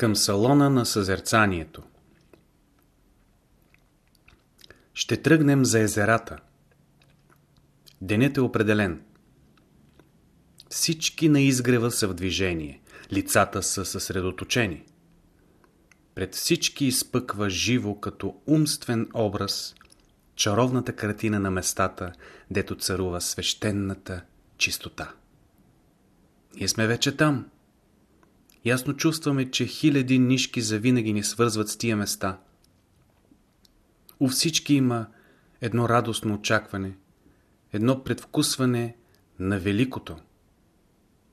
Към салона на съзерцанието Ще тръгнем за езерата. Денят е определен. Всички на изгрева са в движение. Лицата са съсредоточени. Пред всички изпъква живо като умствен образ чаровната картина на местата, дето царува свещената чистота. Ние сме вече там. Ясно чувстваме, че хиляди нишки завинаги ни свързват с тия места. У всички има едно радостно очакване, едно предвкусване на великото,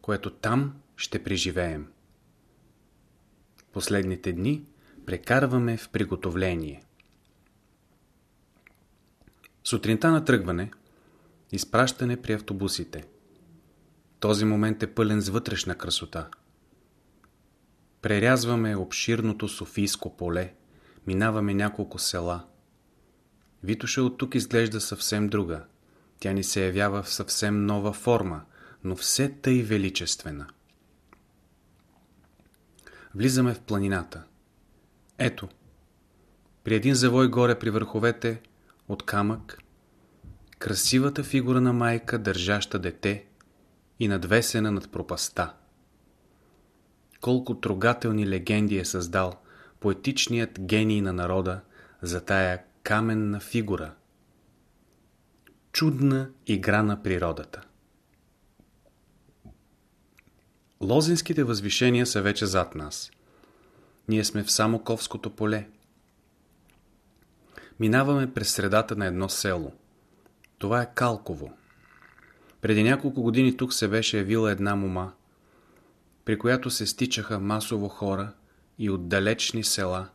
което там ще преживеем. Последните дни прекарваме в приготовление. Сутринта на тръгване, изпращане при автобусите. Този момент е пълен с вътрешна красота. Прерязваме обширното Софийско поле, минаваме няколко села. Витуша от тук изглежда съвсем друга. Тя ни се явява в съвсем нова форма, но все тъй величествена. Влизаме в планината. Ето, при един завой горе при върховете от камък, красивата фигура на майка, държаща дете и надвесена над пропаста. Колко трогателни легенди е създал поетичният гений на народа за тая каменна фигура. Чудна игра на природата. Лозинските възвишения са вече зад нас. Ние сме в Самоковското поле. Минаваме през средата на едно село. Това е Калково. Преди няколко години тук се беше явила една мома, при която се стичаха масово хора и от далечни села,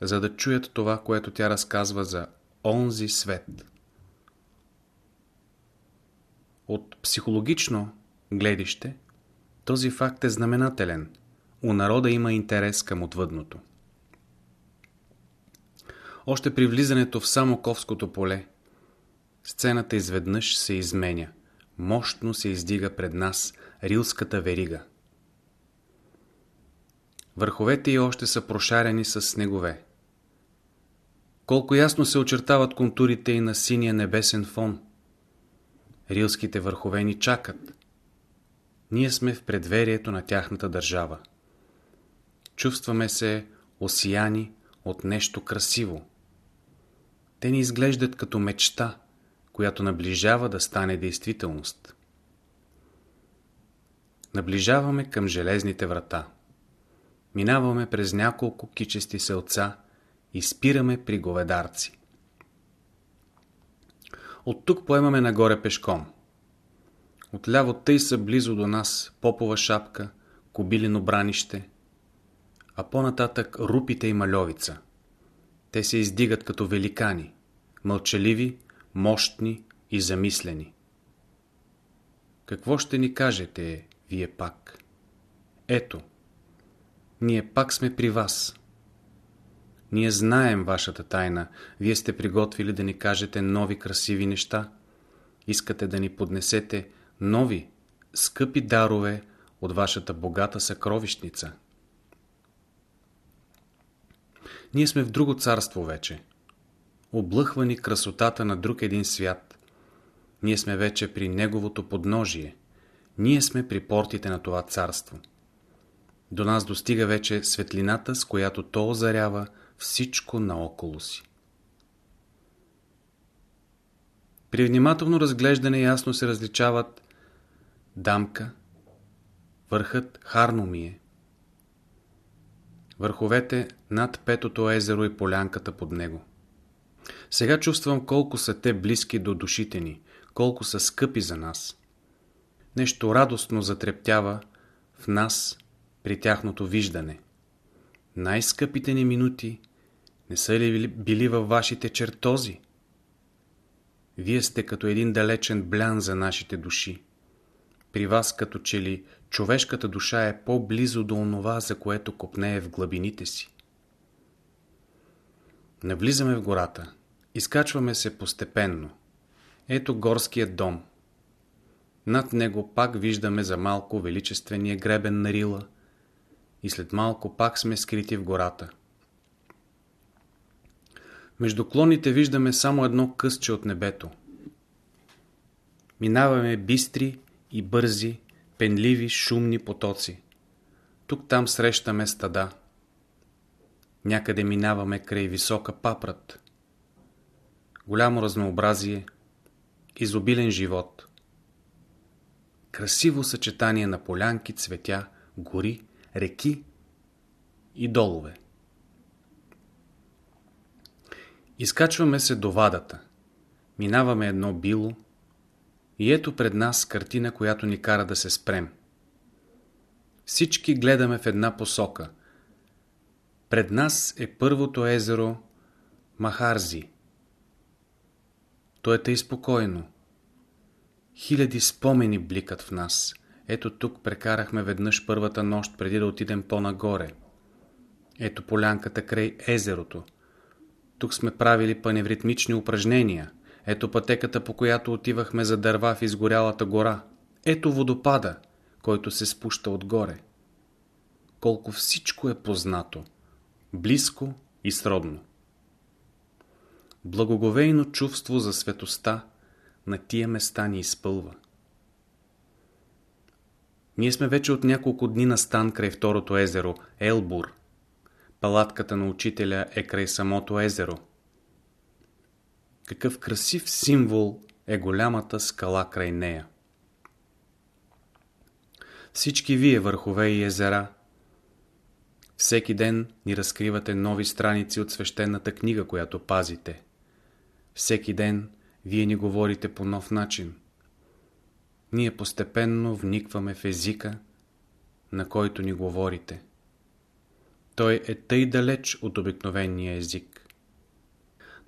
за да чуят това, което тя разказва за онзи свет. От психологично гледище, този факт е знаменателен. У народа има интерес към отвъдното. Още при влизането в Самоковското поле, сцената изведнъж се изменя. Мощно се издига пред нас Рилската верига. Върховете й още са прошарени с снегове. Колко ясно се очертават контурите и на синия небесен фон. Рилските върхове ни чакат. Ние сме в предверието на тяхната държава. Чувстваме се осияни от нещо красиво. Те ни изглеждат като мечта, която наближава да стане действителност. Наближаваме към железните врата. Минаваме през няколко кичести селца и спираме при говедарци. От тук поемаме нагоре пешком. Отляво тъй са близо до нас Попова шапка, Кобилино бранище, а по-нататък Рупите и Мальовица. Те се издигат като великани, мълчаливи, мощни и замислени. Какво ще ни кажете, вие пак? Ето, ние пак сме при вас. Ние знаем вашата тайна. Вие сте приготвили да ни кажете нови красиви неща. Искате да ни поднесете нови, скъпи дарове от вашата богата съкровищница. Ние сме в друго царство вече. Облъхвани красотата на друг един свят. Ние сме вече при неговото подножие. Ние сме при портите на това царство. До нас достига вече светлината, с която то озарява всичко наоколо си. При внимателно разглеждане ясно се различават дамка, върхът Харномие, върховете над Петото езеро и полянката под него. Сега чувствам колко са те близки до душите ни, колко са скъпи за нас. Нещо радостно затрептява в нас при тяхното виждане. Най-скъпите ни минути не са ли били във вашите чертози? Вие сте като един далечен блян за нашите души. При вас като че ли човешката душа е по-близо до онова, за което копнее в глъбините си. Навлизаме в гората. Изкачваме се постепенно. Ето горският дом. Над него пак виждаме за малко величествения гребен на Рила и след малко пак сме скрити в гората. Между клоните виждаме само едно късче от небето. Минаваме бистри и бързи, пенливи, шумни потоци. Тук-там срещаме стада. Някъде минаваме край висока папрат. Голямо разнообразие, изобилен живот. Красиво съчетание на полянки, цветя, гори, реки и долове. Изкачваме се до вадата. Минаваме едно било и ето пред нас картина, която ни кара да се спрем. Всички гледаме в една посока. Пред нас е първото езеро Махарзи. То е тъй спокойно. Хиляди спомени бликат в нас. Ето тук прекарахме веднъж първата нощ, преди да отидем по-нагоре. Ето полянката край езерото. Тук сме правили паневритмични упражнения. Ето пътеката, по която отивахме за дърва в изгорялата гора. Ето водопада, който се спуща отгоре. Колко всичко е познато, близко и сродно. Благоговейно чувство за светоста на тия места ни изпълва. Ние сме вече от няколко дни на стан край второто езеро, Елбур. Палатката на учителя е край самото езеро. Какъв красив символ е голямата скала край нея. Всички вие, върхове и езера, всеки ден ни разкривате нови страници от свещената книга, която пазите. Всеки ден вие ни говорите по нов начин. Ние постепенно вникваме в езика, на който ни говорите. Той е тъй далеч от обикновения език.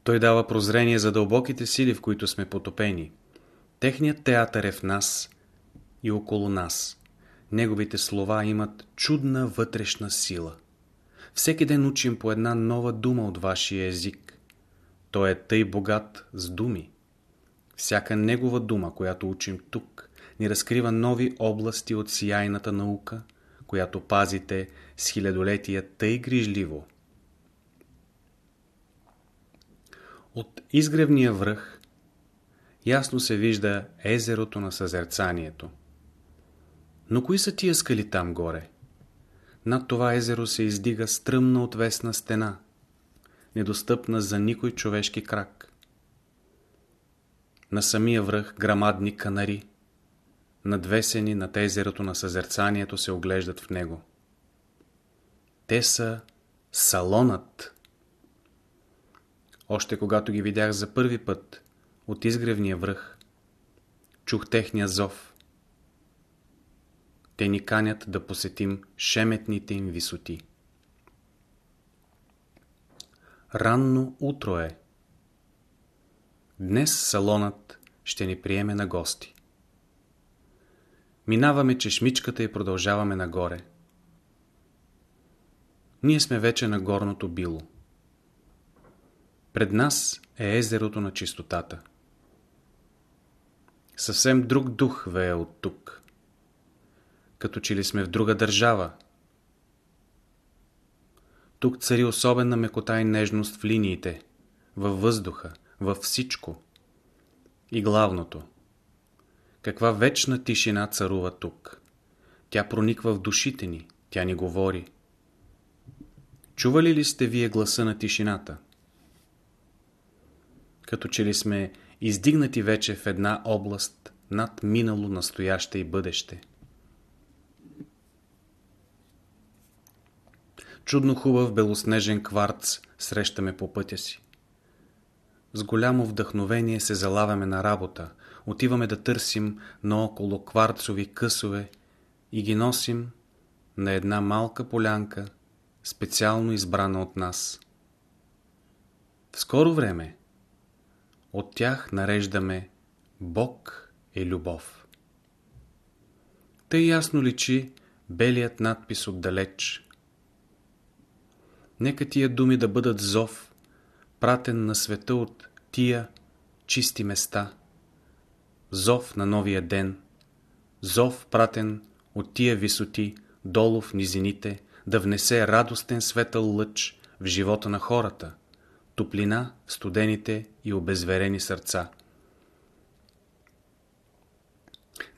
Той дава прозрение за дълбоките сили, в които сме потопени. Техният театър е в нас и около нас. Неговите слова имат чудна вътрешна сила. Всеки ден учим по една нова дума от вашия език. Той е тъй богат с думи. Всяка негова дума, която учим тук, ни разкрива нови области от сияйната наука, която пазите с хилядолетия тъй грижливо. От изгревния връх ясно се вижда езерото на съзерцанието. Но кои са тия скали там горе? Над това езеро се издига стръмна отвесна стена, недостъпна за никой човешки крак. На самия връх грамадни канари, надвесени над езерото на съзерцанието, се оглеждат в него. Те са салонът. Още когато ги видях за първи път от изгревния връх, чух техния зов. Те ни канят да посетим шеметните им висоти. Ранно утро е. Днес салонът ще ни приеме на гости. Минаваме чешмичката и продължаваме нагоре. Ние сме вече на горното било. Пред нас е езерото на чистотата. Съвсем друг дух вее от тук. Като че ли сме в друга държава. Тук цари особена мекота и нежност в линиите, във въздуха, във всичко. И главното – каква вечна тишина царува тук. Тя прониква в душите ни, тя ни говори. Чували ли сте вие гласа на тишината? Като че ли сме издигнати вече в една област над минало, настояще и бъдеще. Чудно хубав белоснежен кварц срещаме по пътя си. С голямо вдъхновение се залавяме на работа, отиваме да търсим наоколо кварцови късове и ги носим на една малка полянка, специално избрана от нас. В скоро време от тях нареждаме Бог е любов. Тъй ясно личи белият надпис отдалеч. Нека тия думи да бъдат зов, пратен на света от тия чисти места – зов на новия ден, зов пратен от тия висоти, долу в низините, да внесе радостен светъл лъч в живота на хората, топлина в студените и обезверени сърца.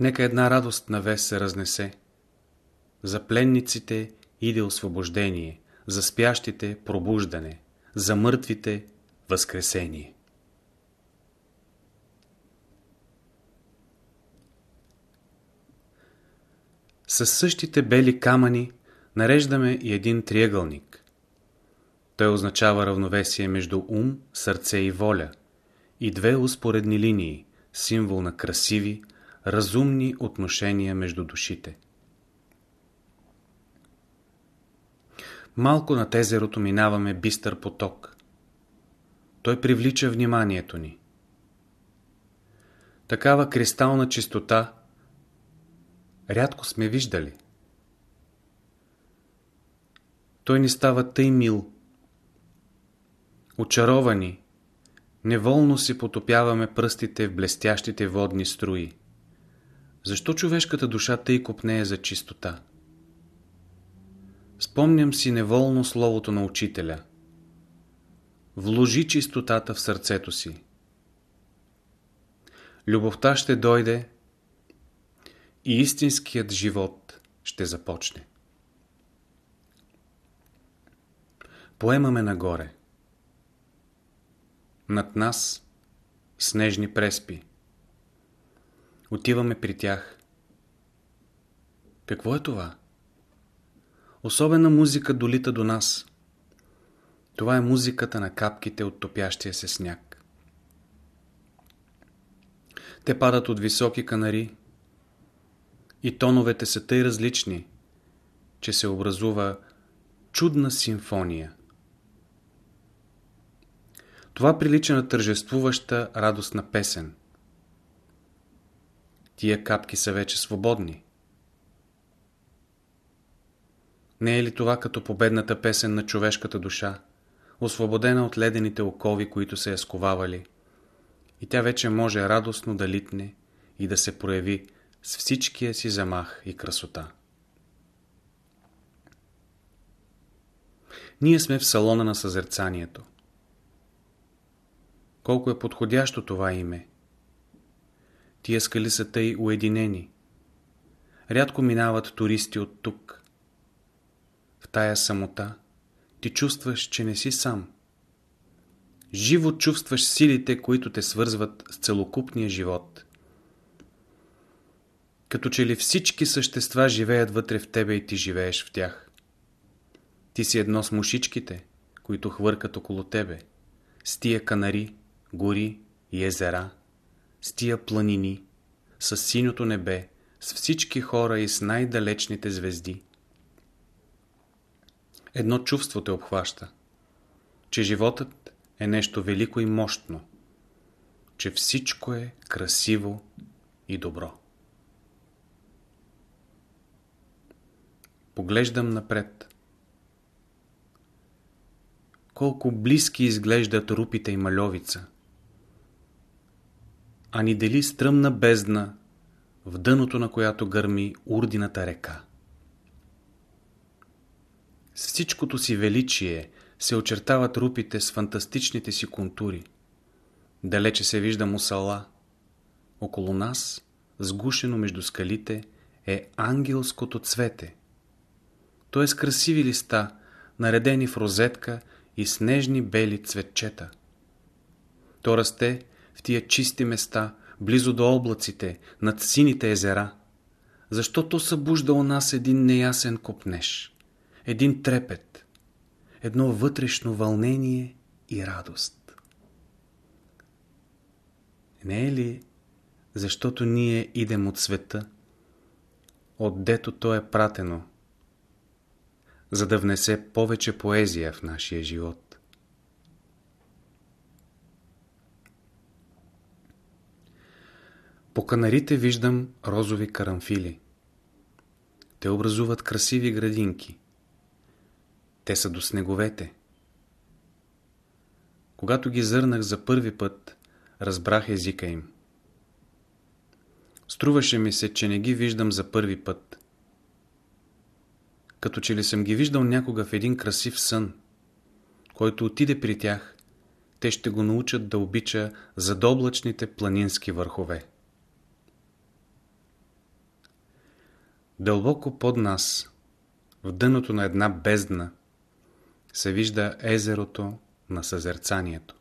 Нека една радост на вест се разнесе. За пленниците иде освобождение, за спящите пробуждане, за мъртвите възкресение. Със същите бели камъни нареждаме и един триъгълник. Той означава равновесие между ум, сърце и воля и две успоредни линии, символ на красиви, разумни отношения между душите. Малко над езерото минаваме бистър поток. Той привлича вниманието ни. Такава кристална чистота рядко сме виждали. Той ни става тъй мил. Очаровани, неволно си потопяваме пръстите в блестящите водни струи. Защо човешката душа тъй копнее за чистота? Спомням си неволно словото на учителя. Вложи чистотата в сърцето си. Любовта ще дойде и истинският живот ще започне. Поемаме нагоре. Над нас снежни преспи. Отиваме при тях. Какво е това? Особена музика долита до нас. Това е музиката на капките от топящия се сняг. Те падат от високи канари и тоновете са тъй различни, че се образува чудна симфония. Това прилича на тържествуваща радостна песен. Тия капки са вече свободни. Не е ли това като победната песен на човешката душа, освободена от ледените окови, които се е сковавали, и тя вече може радостно да литне и да се прояви с всичкия си замах и красота. Ние сме в салона на съзерцанието. Колко е подходящо това име. Тия скали са тъй уединени. Рядко минават туристи от тук. Тая самота ти чувстваш, че не си сам. Живо чувстваш силите, които те свързват с целокупния живот. Като че ли всички същества живеят вътре в тебе и ти живееш в тях. Ти си едно с мушичките, които хвъркат около тебе, с тия канари, гори и езера, с тия планини, с синьото небе, с всички хора и с най-далечните звезди. Едно чувство те обхваща, че животът е нещо велико и мощно, че всичко е красиво и добро. Поглеждам напред. Колко близки изглеждат рупите и малевица – а ни дели стръмна бездна, в дъното на която гърми урдината река. С всичкото си величие се очертават рупите с фантастичните си контури. Далече се вижда мусала. Около нас, сгушено между скалите, е ангелското цвете. То е с красиви листа, наредени в розетка и снежни бели цветчета. То расте в тия чисти места, близо до облаците, над сините езера, защото събужда у нас един неясен копнеж, един трепет, едно вътрешно вълнение и радост. Не е ли, защото ние идем от света, отдето то е пратено, за да внесе повече поезия в нашия живот? По канарите виждам розови карамфили. Те образуват красиви градинки. Те са до снеговете. Когато ги зърнах за първи път, разбрах езика им. Струваше ми се, че не ги виждам за първи път. като че ли съм ги виждал някога в един красив сън. Който отиде при тях, те ще го научат да обича задоблачните планински върхове. Дълбоко под нас, в дъното на една бездна, се вижда езерото на съзерцанието.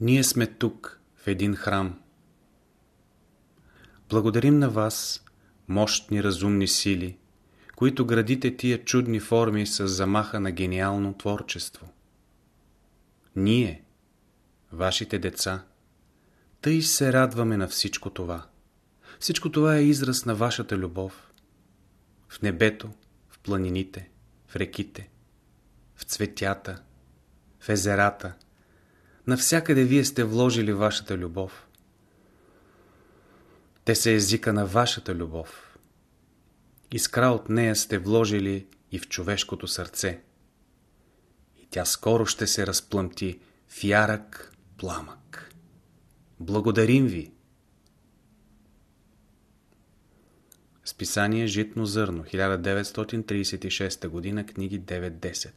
Ние сме тук, в един храм. Благодарим на вас, мощни разумни сили, които градите тия чудни форми с замаха на гениално творчество. Ние, вашите деца, тъй се радваме на всичко това. Всичко това е израз на вашата любов. В небето, планините, в реките, в цветята, в езерата. Навсякъде вие сте вложили вашата любов. Те са езика на вашата любов. Искра от нея сте вложили и в човешкото сърце. И тя скоро ще се разплъмти в ярък пламък. Благодарим ви! Списание Житно зърно, 1936 г., книги 9-10